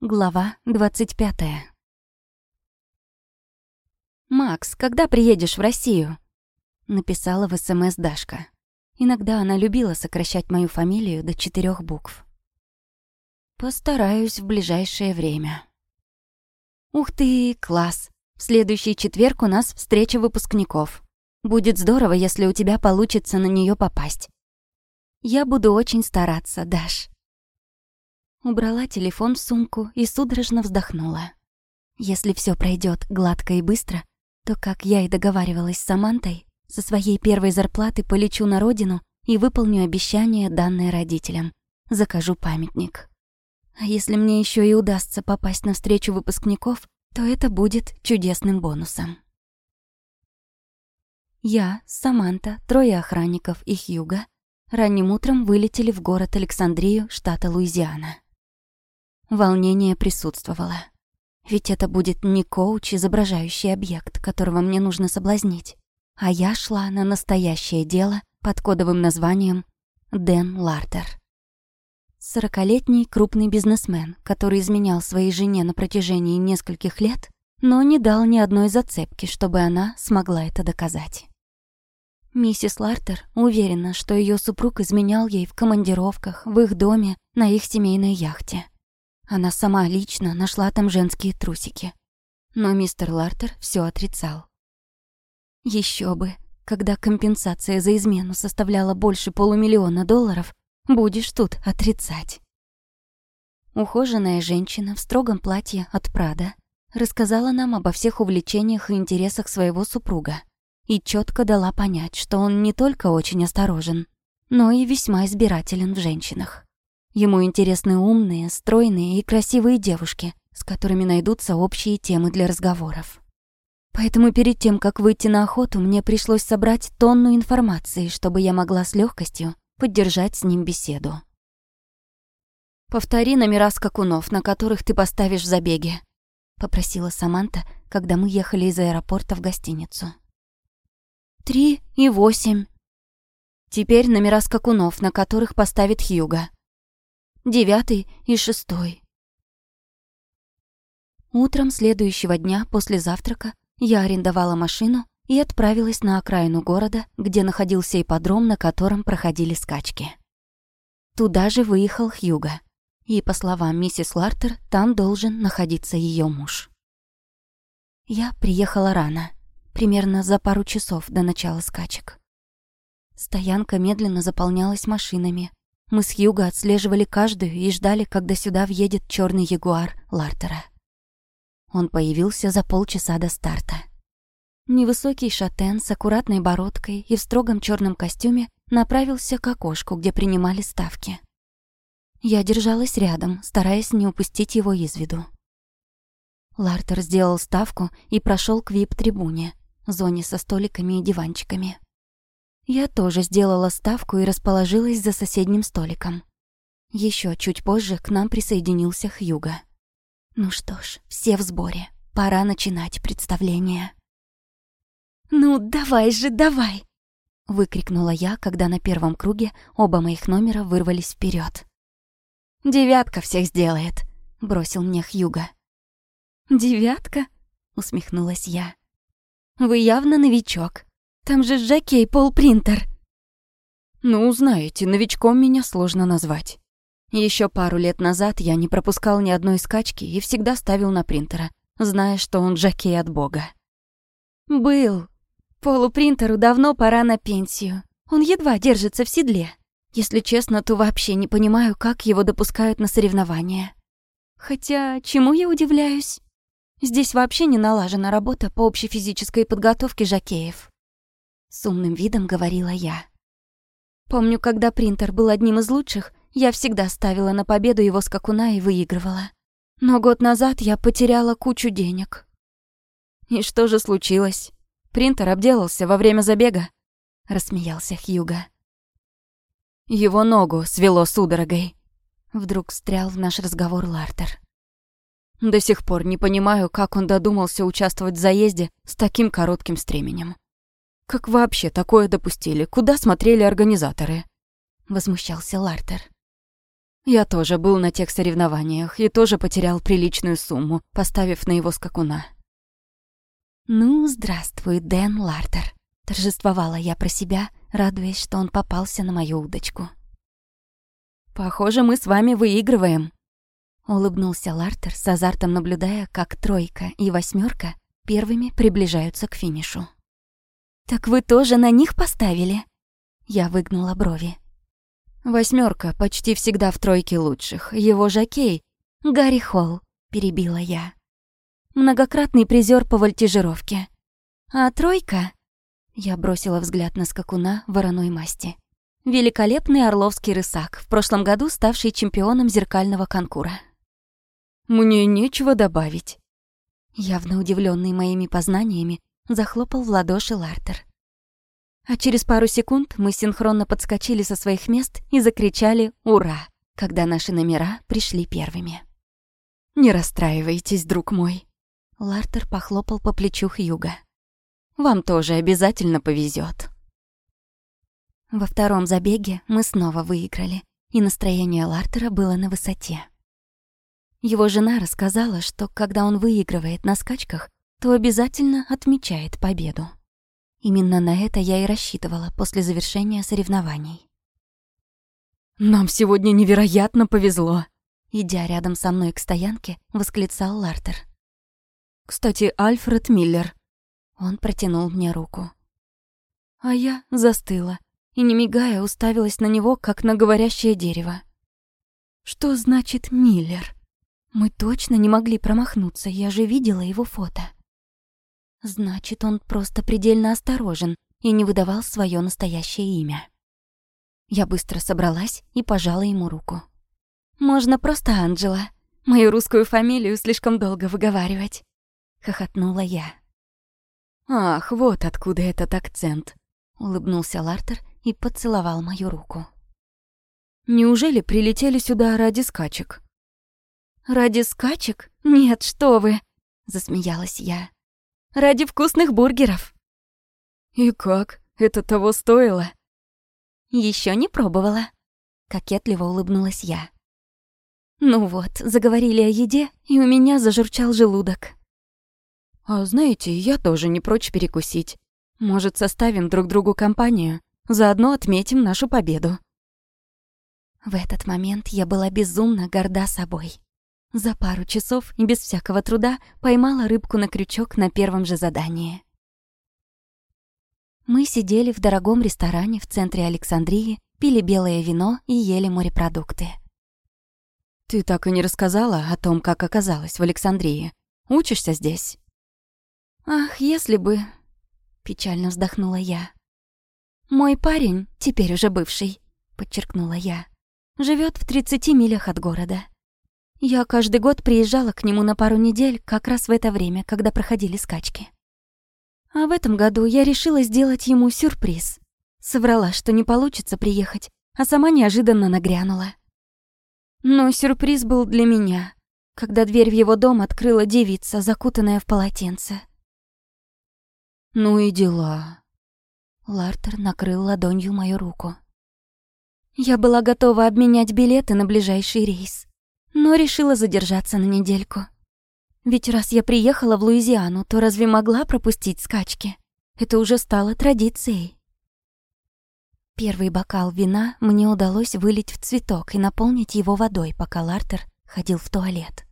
Глава двадцать пятая. «Макс, когда приедешь в Россию?» Написала в СМС Дашка. Иногда она любила сокращать мою фамилию до четырех букв. «Постараюсь в ближайшее время». «Ух ты, класс! В следующий четверг у нас встреча выпускников. Будет здорово, если у тебя получится на нее попасть. Я буду очень стараться, Даш». Убрала телефон в сумку и судорожно вздохнула. Если все пройдет гладко и быстро, то, как я и договаривалась с Самантой, со своей первой зарплаты полечу на родину и выполню обещание, данное родителям. Закажу памятник. А если мне еще и удастся попасть на встречу выпускников, то это будет чудесным бонусом. Я, Саманта, трое охранников и Хьюга ранним утром вылетели в город Александрию, штата Луизиана. Волнение присутствовало. Ведь это будет не коуч, изображающий объект, которого мне нужно соблазнить, а я шла на настоящее дело под кодовым названием Дэн Лартер. Сорокалетний крупный бизнесмен, который изменял своей жене на протяжении нескольких лет, но не дал ни одной зацепки, чтобы она смогла это доказать. Миссис Лартер уверена, что ее супруг изменял ей в командировках, в их доме, на их семейной яхте. Она сама лично нашла там женские трусики. Но мистер Лартер все отрицал. Еще бы, когда компенсация за измену составляла больше полумиллиона долларов, будешь тут отрицать. Ухоженная женщина в строгом платье от Прада рассказала нам обо всех увлечениях и интересах своего супруга и четко дала понять, что он не только очень осторожен, но и весьма избирателен в женщинах. Ему интересны умные, стройные и красивые девушки, с которыми найдутся общие темы для разговоров. Поэтому перед тем, как выйти на охоту, мне пришлось собрать тонну информации, чтобы я могла с легкостью поддержать с ним беседу. «Повтори номера скакунов, на которых ты поставишь забеги», — попросила Саманта, когда мы ехали из аэропорта в гостиницу. «Три и восемь». Теперь номера скакунов, на которых поставит Хьюга девятый и шестой. Утром следующего дня после завтрака я арендовала машину и отправилась на окраину города, где находился ипподром, на котором проходили скачки. Туда же выехал Хьюга. И, по словам миссис Лартер, там должен находиться ее муж. Я приехала рано, примерно за пару часов до начала скачек. Стоянка медленно заполнялась машинами, мы с Юго отслеживали каждую и ждали, когда сюда въедет черный ягуар Лартера. Он появился за полчаса до старта. Невысокий шатен с аккуратной бородкой и в строгом черном костюме направился к окошку, где принимали ставки. Я держалась рядом, стараясь не упустить его из виду. Лартер сделал ставку и прошел к вип-трибуне, зоне со столиками и диванчиками. Я тоже сделала ставку и расположилась за соседним столиком. Еще чуть позже к нам присоединился Хьюга. Ну что ж, все в сборе. Пора начинать представление. «Ну, давай же, давай!» Выкрикнула я, когда на первом круге оба моих номера вырвались вперед. «Девятка всех сделает», — бросил мне Хьюга. «Девятка?» — усмехнулась я. «Вы явно новичок. Там же Жакей Пол Принтер. Ну, знаете, новичком меня сложно назвать. Еще пару лет назад я не пропускал ни одной скачки и всегда ставил на принтера, зная, что он Жакей от бога. Был. Полу Принтеру давно пора на пенсию. Он едва держится в седле. Если честно, то вообще не понимаю, как его допускают на соревнования. Хотя, чему я удивляюсь? Здесь вообще не налажена работа по общей физической подготовке жакеев. С умным видом говорила я. Помню, когда принтер был одним из лучших, я всегда ставила на победу его скакуна и выигрывала. Но год назад я потеряла кучу денег. «И что же случилось? Принтер обделался во время забега?» — рассмеялся Хьюга. Его ногу свело судорогой. Вдруг встрял в наш разговор Лартер. До сих пор не понимаю, как он додумался участвовать в заезде с таким коротким стременем. Как вообще такое допустили? Куда смотрели организаторы? Возмущался Лартер. Я тоже был на тех соревнованиях и тоже потерял приличную сумму, поставив на его скакуна. «Ну, здравствуй, Дэн Лартер», — торжествовала я про себя, радуясь, что он попался на мою удочку. «Похоже, мы с вами выигрываем», — улыбнулся Лартер, с азартом наблюдая, как тройка и восьмерка первыми приближаются к финишу. «Так вы тоже на них поставили?» Я выгнула брови. Восьмерка почти всегда в тройке лучших. Его жокей — Гарри Холл», — перебила я. «Многократный призер по вольтижировке. А тройка?» Я бросила взгляд на скакуна вороной масти. Великолепный орловский рысак, в прошлом году ставший чемпионом зеркального конкура. «Мне нечего добавить». Явно удивленный моими познаниями, захлопал в ладоши Лартер. А через пару секунд мы синхронно подскочили со своих мест и закричали «Ура!», когда наши номера пришли первыми. «Не расстраивайтесь, друг мой», — Лартер похлопал по плечу Хьюга. «Вам тоже обязательно повезет. Во втором забеге мы снова выиграли, и настроение Лартера было на высоте. Его жена рассказала, что когда он выигрывает на скачках, то обязательно отмечает победу. Именно на это я и рассчитывала после завершения соревнований. «Нам сегодня невероятно повезло!» Идя рядом со мной к стоянке, восклицал Лартер. «Кстати, Альфред Миллер». Он протянул мне руку. А я застыла и, не мигая, уставилась на него, как на говорящее дерево. «Что значит Миллер?» Мы точно не могли промахнуться, я же видела его фото. Значит, он просто предельно осторожен и не выдавал свое настоящее имя. Я быстро собралась и пожала ему руку. «Можно просто Анджела. Мою русскую фамилию слишком долго выговаривать», — хохотнула я. «Ах, вот откуда этот акцент», — улыбнулся Лартер и поцеловал мою руку. «Неужели прилетели сюда ради скачек?» «Ради скачек? Нет, что вы!» — засмеялась я. Ради вкусных бургеров. И как? Это того стоило? Еще не пробовала. Кокетливо улыбнулась я. Ну вот, заговорили о еде, и у меня зажурчал желудок. А знаете, я тоже не прочь перекусить. Может, составим друг другу компанию, заодно отметим нашу победу. В этот момент я была безумно горда собой. За пару часов и без всякого труда поймала рыбку на крючок на первом же задании. Мы сидели в дорогом ресторане в центре Александрии, пили белое вино и ели морепродукты. «Ты так и не рассказала о том, как оказалась в Александрии. Учишься здесь?» «Ах, если бы...» — печально вздохнула я. «Мой парень, теперь уже бывший», — подчеркнула я, живет в 30 милях от города. Я каждый год приезжала к нему на пару недель, как раз в это время, когда проходили скачки. А в этом году я решила сделать ему сюрприз. Соврала, что не получится приехать, а сама неожиданно нагрянула. Но сюрприз был для меня, когда дверь в его дом открыла девица, закутанная в полотенце. «Ну и дела». Лартер накрыл ладонью мою руку. Я была готова обменять билеты на ближайший рейс но решила задержаться на недельку. Ведь раз я приехала в Луизиану, то разве могла пропустить скачки? Это уже стало традицией. Первый бокал вина мне удалось вылить в цветок и наполнить его водой, пока Лартер ходил в туалет.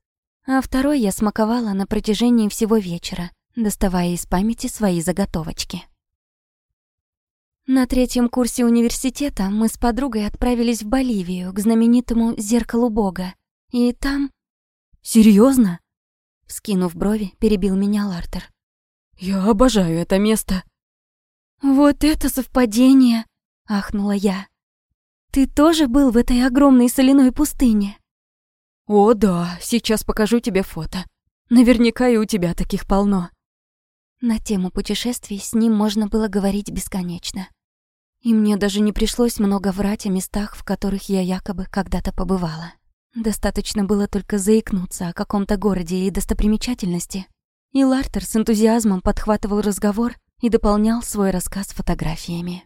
А второй я смаковала на протяжении всего вечера, доставая из памяти свои заготовочки. На третьем курсе университета мы с подругой отправились в Боливию к знаменитому «Зеркалу Бога», и там... Серьезно? Вскинув брови, перебил меня Лартер. Я обожаю это место. Вот это совпадение, ахнула я. Ты тоже был в этой огромной соляной пустыне? О, да, сейчас покажу тебе фото. Наверняка и у тебя таких полно. На тему путешествий с ним можно было говорить бесконечно. И мне даже не пришлось много врать о местах, в которых я якобы когда-то побывала. Достаточно было только заикнуться о каком-то городе и достопримечательности, и Лартер с энтузиазмом подхватывал разговор и дополнял свой рассказ фотографиями.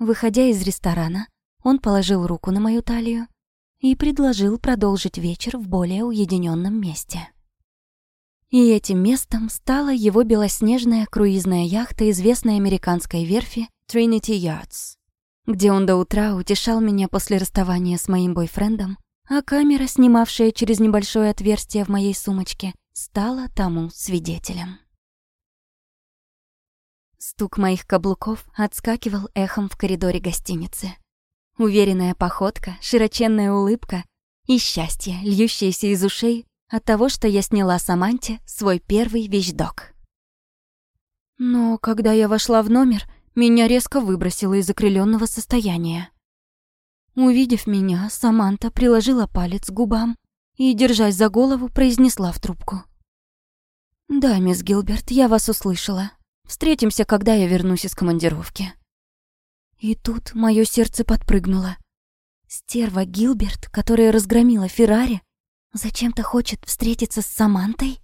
Выходя из ресторана, он положил руку на мою талию и предложил продолжить вечер в более уединенном месте. И этим местом стала его белоснежная круизная яхта известной американской верфи Trinity Yachts, где он до утра утешал меня после расставания с моим бойфрендом, а камера, снимавшая через небольшое отверстие в моей сумочке, стала тому свидетелем. Стук моих каблуков отскакивал эхом в коридоре гостиницы. Уверенная походка, широченная улыбка и счастье, льющееся из ушей, от того, что я сняла Саманте свой первый вещдок. Но когда я вошла в номер, меня резко выбросило из окрыленного состояния. Увидев меня, Саманта приложила палец к губам и, держась за голову, произнесла в трубку. «Да, мисс Гилберт, я вас услышала. Встретимся, когда я вернусь из командировки». И тут мое сердце подпрыгнуло. Стерва Гилберт, которая разгромила Феррари, Зачем-то хочет встретиться с Самантой?